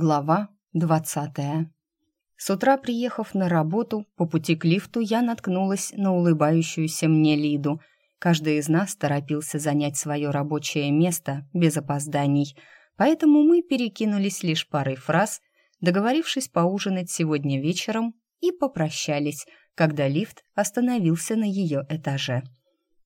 Глава двадцатая. С утра, приехав на работу, по пути к лифту я наткнулась на улыбающуюся мне Лиду. Каждый из нас торопился занять свое рабочее место без опозданий, поэтому мы перекинулись лишь парой фраз, договорившись поужинать сегодня вечером, и попрощались, когда лифт остановился на ее этаже.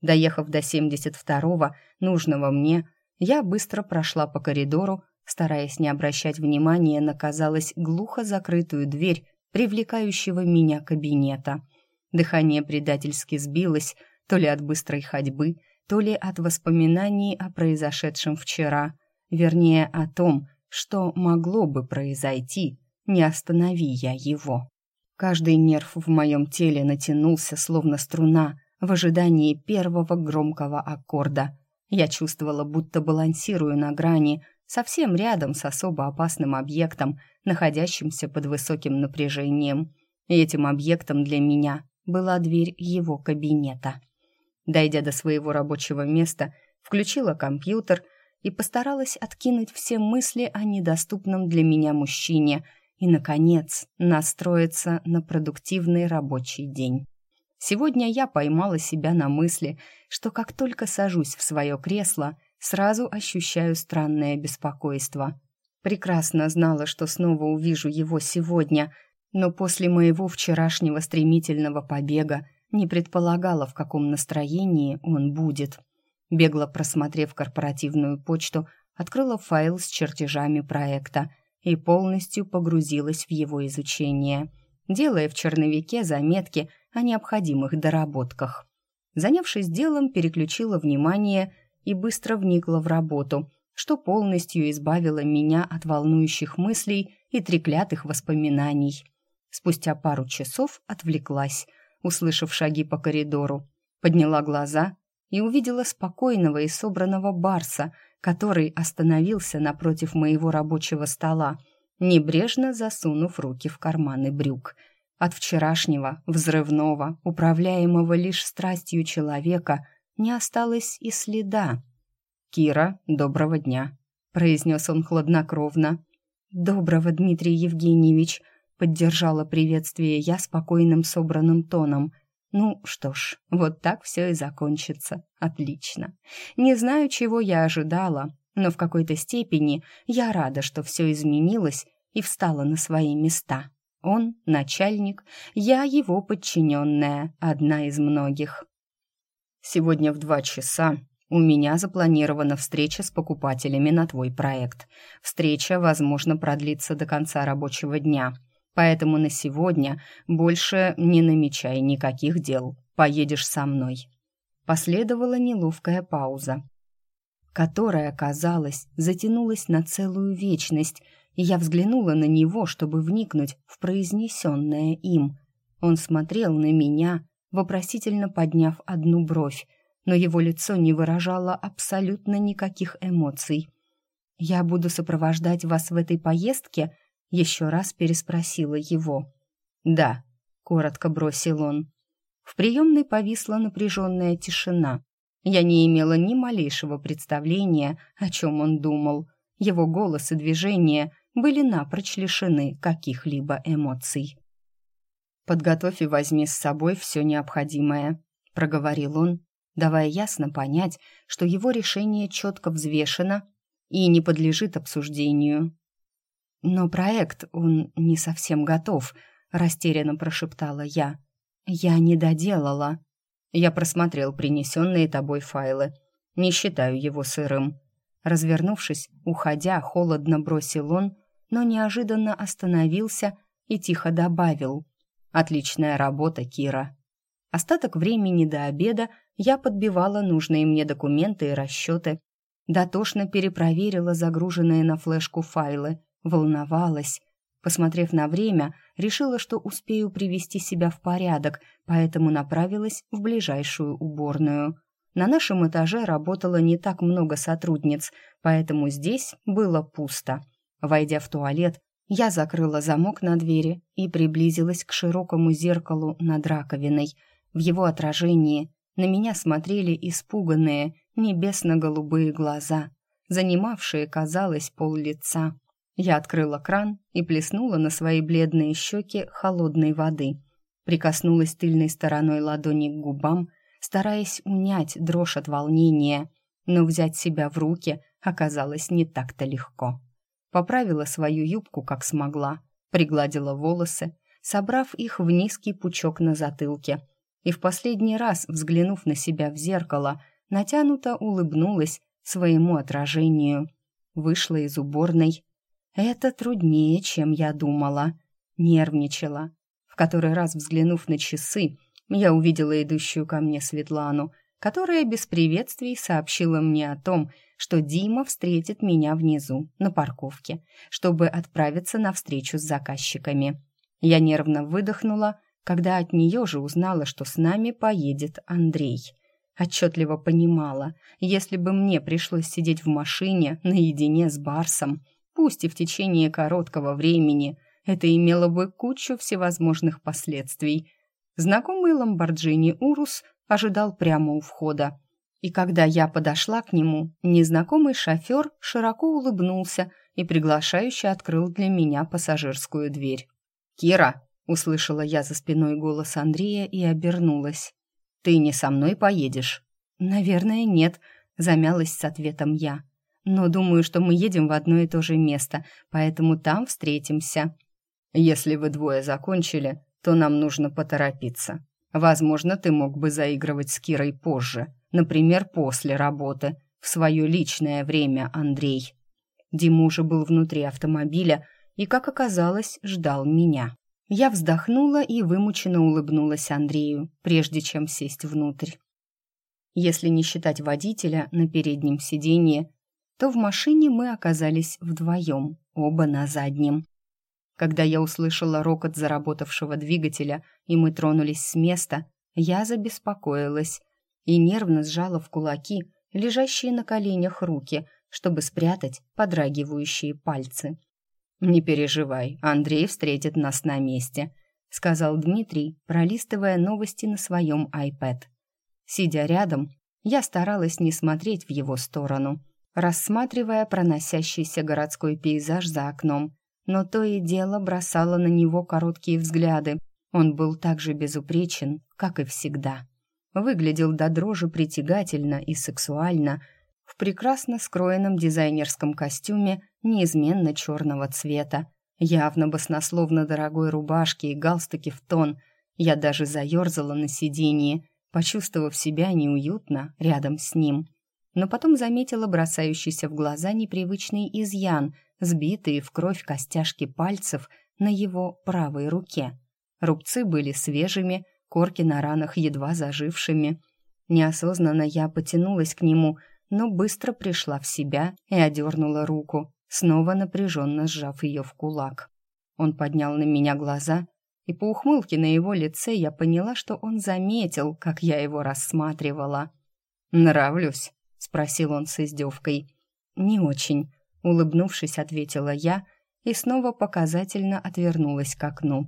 Доехав до 72-го, нужного мне, я быстро прошла по коридору, стараясь не обращать внимания на, казалось, глухо закрытую дверь привлекающего меня кабинета. Дыхание предательски сбилось, то ли от быстрой ходьбы, то ли от воспоминаний о произошедшем вчера, вернее, о том, что могло бы произойти, не останови я его. Каждый нерв в моем теле натянулся, словно струна, в ожидании первого громкого аккорда. Я чувствовала, будто балансирую на грани, совсем рядом с особо опасным объектом, находящимся под высоким напряжением. И этим объектом для меня была дверь его кабинета. Дойдя до своего рабочего места, включила компьютер и постаралась откинуть все мысли о недоступном для меня мужчине и, наконец, настроиться на продуктивный рабочий день. Сегодня я поймала себя на мысли, что как только сажусь в свое кресло – сразу ощущаю странное беспокойство. Прекрасно знала, что снова увижу его сегодня, но после моего вчерашнего стремительного побега не предполагала, в каком настроении он будет. Бегло просмотрев корпоративную почту, открыла файл с чертежами проекта и полностью погрузилась в его изучение, делая в черновике заметки о необходимых доработках. Занявшись делом, переключила внимание и быстро вникла в работу, что полностью избавило меня от волнующих мыслей и треклятых воспоминаний. Спустя пару часов отвлеклась, услышав шаги по коридору, подняла глаза и увидела спокойного и собранного Барса, который остановился напротив моего рабочего стола, небрежно засунув руки в карманы брюк. От вчерашнего, взрывного, управляемого лишь страстью человека – не осталось и следа. «Кира, доброго дня», — произнес он хладнокровно. «Доброго, Дмитрий Евгеньевич», — поддержала приветствие я спокойным собранным тоном. «Ну что ж, вот так все и закончится. Отлично. Не знаю, чего я ожидала, но в какой-то степени я рада, что все изменилось и встала на свои места. Он — начальник, я его подчиненная, одна из многих. Сегодня в два часа у меня запланирована встреча с покупателями на твой проект. Встреча, возможно, продлится до конца рабочего дня. Поэтому на сегодня больше не намечай никаких дел. Поедешь со мной». Последовала неловкая пауза, которая, казалось, затянулась на целую вечность, и я взглянула на него, чтобы вникнуть в произнесенное им. Он смотрел на меня, вопросительно подняв одну бровь, но его лицо не выражало абсолютно никаких эмоций. «Я буду сопровождать вас в этой поездке?» — еще раз переспросила его. «Да», — коротко бросил он. В приемной повисла напряженная тишина. Я не имела ни малейшего представления, о чем он думал. Его голос и движения были напрочь лишены каких-либо эмоций. «Подготовь и возьми с собой все необходимое», — проговорил он, давая ясно понять, что его решение четко взвешено и не подлежит обсуждению. «Но проект, он не совсем готов», — растерянно прошептала я. «Я не доделала». Я просмотрел принесенные тобой файлы. Не считаю его сырым. Развернувшись, уходя, холодно бросил он, но неожиданно остановился и тихо добавил. Отличная работа, Кира. Остаток времени до обеда я подбивала нужные мне документы и расчеты. Дотошно перепроверила загруженные на флешку файлы. Волновалась. Посмотрев на время, решила, что успею привести себя в порядок, поэтому направилась в ближайшую уборную. На нашем этаже работало не так много сотрудниц, поэтому здесь было пусто. Войдя в туалет, я закрыла замок на двери и приблизилась к широкому зеркалу над раковиной. В его отражении на меня смотрели испуганные небесно-голубые глаза, занимавшие, казалось, пол лица. Я открыла кран и плеснула на свои бледные щеки холодной воды. Прикоснулась тыльной стороной ладони к губам, стараясь унять дрожь от волнения, но взять себя в руки оказалось не так-то легко. Поправила свою юбку, как смогла, пригладила волосы, собрав их в низкий пучок на затылке, и в последний раз, взглянув на себя в зеркало, натянуто улыбнулась своему отражению. Вышла из уборной. Это труднее, чем я думала. Нервничала. В который раз, взглянув на часы, я увидела идущую ко мне Светлану, которая без приветствий сообщила мне о том, что Дима встретит меня внизу, на парковке, чтобы отправиться на встречу с заказчиками. Я нервно выдохнула, когда от нее же узнала, что с нами поедет Андрей. Отчетливо понимала, если бы мне пришлось сидеть в машине наедине с Барсом, пусть и в течение короткого времени, это имело бы кучу всевозможных последствий. Знакомый Ламборджини Урус ожидал прямо у входа. И когда я подошла к нему, незнакомый шофер широко улыбнулся и приглашающе открыл для меня пассажирскую дверь. «Кира!» — услышала я за спиной голос Андрея и обернулась. «Ты не со мной поедешь?» «Наверное, нет», — замялась с ответом я. «Но думаю, что мы едем в одно и то же место, поэтому там встретимся». «Если вы двое закончили, то нам нужно поторопиться. Возможно, ты мог бы заигрывать с Кирой позже, например, после работы, в свое личное время, Андрей». Дима уже был внутри автомобиля и, как оказалось, ждал меня. Я вздохнула и вымученно улыбнулась Андрею, прежде чем сесть внутрь. Если не считать водителя на переднем сиденье, то в машине мы оказались вдвоем, оба на заднем. Когда я услышала рокот заработавшего двигателя, и мы тронулись с места, я забеспокоилась и нервно сжала в кулаки лежащие на коленях руки, чтобы спрятать подрагивающие пальцы. «Не переживай, Андрей встретит нас на месте», — сказал Дмитрий, пролистывая новости на своем iPad. Сидя рядом, я старалась не смотреть в его сторону, рассматривая проносящийся городской пейзаж за окном, но то и дело бросала на него короткие взгляды. Он был так же безупречен, как и всегда. Выглядел до дрожи притягательно и сексуально, в прекрасно скроенном дизайнерском костюме неизменно черного цвета, явно баснословно дорогой рубашке и галстуке в тон. Я даже заерзала на сиденье, почувствовав себя неуютно рядом с ним. Но потом заметила бросающийся в глаза непривычный изъян, сбитые в кровь костяшки пальцев на его правой руке. Рубцы были свежими, корки на ранах едва зажившими. Неосознанно я потянулась к нему, но быстро пришла в себя и одернула руку, снова напряженно сжав ее в кулак. Он поднял на меня глаза, и по ухмылке на его лице я поняла, что он заметил, как я его рассматривала. «Нравлюсь?» — спросил он с издевкой. «Не очень», — улыбнувшись, ответила я и снова показательно отвернулась к окну.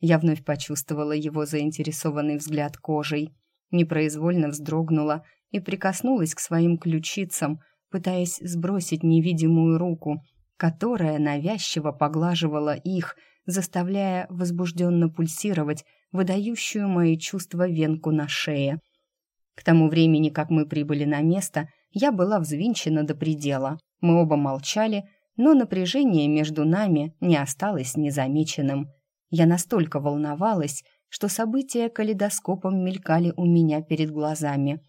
Я вновь почувствовала его заинтересованный взгляд кожей, непроизвольно вздрогнула и прикоснулась к своим ключицам, пытаясь сбросить невидимую руку, которая навязчиво поглаживала их, заставляя возбужденно пульсировать выдающую мои чувства венку на шее. К тому времени, как мы прибыли на место, я была взвинчена до предела. Мы оба молчали, но напряжение между нами не осталось незамеченным. Я настолько волновалась, что события калейдоскопом мелькали у меня перед глазами.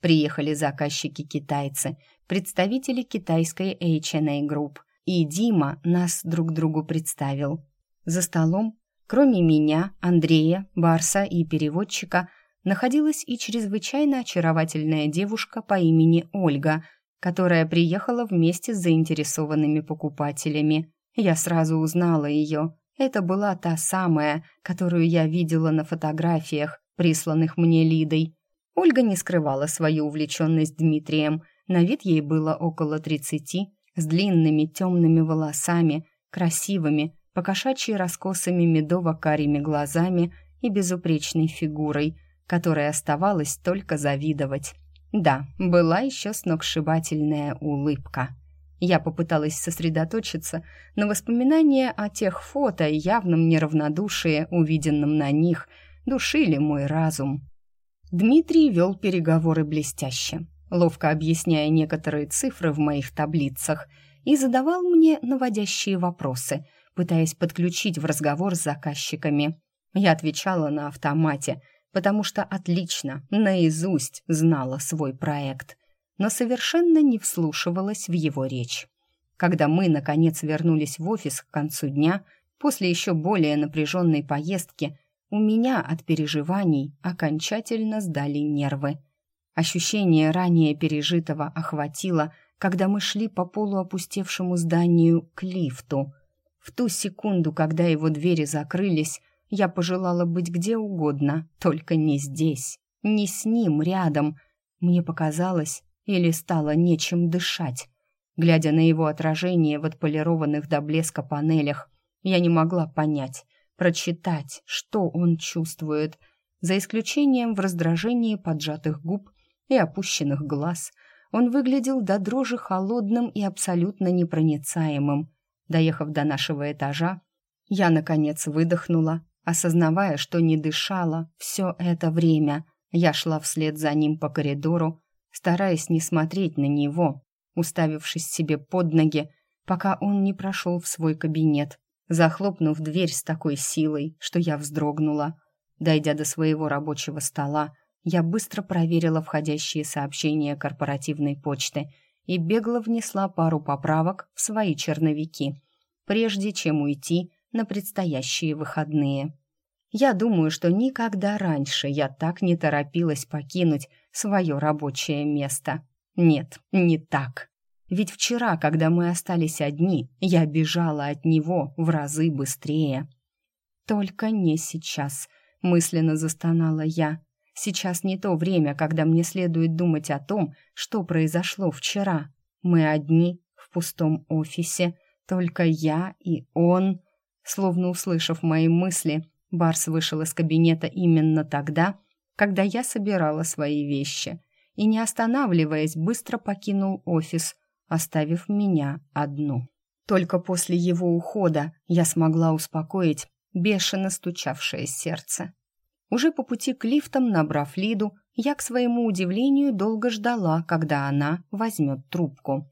Приехали заказчики-китайцы, представители китайской H&A Group, и Дима нас друг другу представил. За столом, кроме меня, Андрея, Барса и переводчика, находилась и чрезвычайно очаровательная девушка по имени Ольга, которая приехала вместе с заинтересованными покупателями. Я сразу узнала ее. Это была та самая, которую я видела на фотографиях, присланных мне Лидой. Ольга не скрывала свою увлеченность Дмитрием – на вид ей было около тридцати, с длинными темными волосами, красивыми, покошачьи раскосыми медово-карими глазами и безупречной фигурой, которой оставалось только завидовать. Да, была еще сногсшибательная улыбка. Я попыталась сосредоточиться, но воспоминания о тех фото и явном неравнодушии, увиденном на них, душили мой разум. Дмитрий вел переговоры блестяще, ловко объясняя некоторые цифры в моих таблицах и задавал мне наводящие вопросы, пытаясь подключить в разговор с заказчиками. Я отвечала на автомате, потому что отлично, наизусть знала свой проект, но совершенно не вслушивалась в его речь. Когда мы, наконец, вернулись в офис к концу дня, после еще более напряженной поездки, у меня от переживаний окончательно сдали нервы. Ощущение ранее пережитого охватило, когда мы шли по полуопустевшему зданию к лифту. В ту секунду, когда его двери закрылись, я пожелала быть где угодно, только не здесь, не с ним рядом. Мне показалось, или стало нечем дышать. Глядя на его отражение в отполированных до блеска панелях, я не могла понять, прочитать, что он чувствует, за исключением в раздражении поджатых губ и опущенных глаз. Он выглядел до дрожи холодным и абсолютно непроницаемым. Доехав до нашего этажа, я, наконец, выдохнула осознавая, что не дышала все это время. Я шла вслед за ним по коридору, стараясь не смотреть на него, уставившись себе под ноги, пока он не прошел в свой кабинет, захлопнув дверь с такой силой, что я вздрогнула. Дойдя до своего рабочего стола, я быстро проверила входящие сообщения корпоративной почты и бегло внесла пару поправок в свои черновики, прежде чем уйти на предстоящие выходные. Я думаю, что никогда раньше я так не торопилась покинуть свое рабочее место. Нет, не так. Ведь вчера, когда мы остались одни, я бежала от него в разы быстрее. Только не сейчас, мысленно застонала я. Сейчас не то время, когда мне следует думать о том, что произошло вчера. Мы одни в пустом офисе, только я и он. Словно услышав мои мысли, Барс вышел из кабинета именно тогда, когда я собирала свои вещи, и, не останавливаясь, быстро покинул офис, оставив меня одну. Только после его ухода я смогла успокоить бешено стучавшее сердце. Уже по пути к лифтам, набрав Лиду, я, к своему удивлению, долго ждала, когда она возьмет трубку.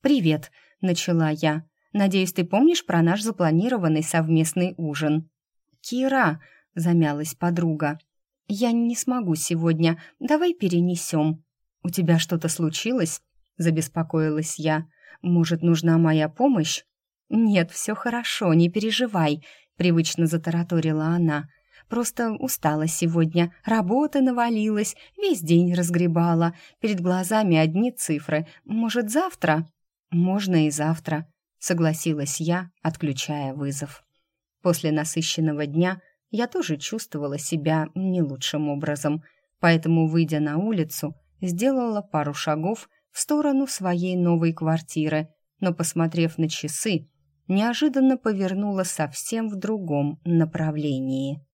«Привет», — начала я. Надеюсь, ты помнишь про наш запланированный совместный ужин?» «Кира», — замялась подруга, — «я не смогу сегодня. Давай перенесем». «У тебя что-то случилось?» — забеспокоилась я. «Может, нужна моя помощь?» «Нет, все хорошо, не переживай», — привычно затараторила она. «Просто устала сегодня, работа навалилась, весь день разгребала, перед глазами одни цифры. Может, завтра?» «Можно и завтра», согласилась я, отключая вызов. После насыщенного дня я тоже чувствовала себя не лучшим образом, поэтому, выйдя на улицу, сделала пару шагов в сторону своей новой квартиры, но, посмотрев на часы, неожиданно повернула совсем в другом направлении.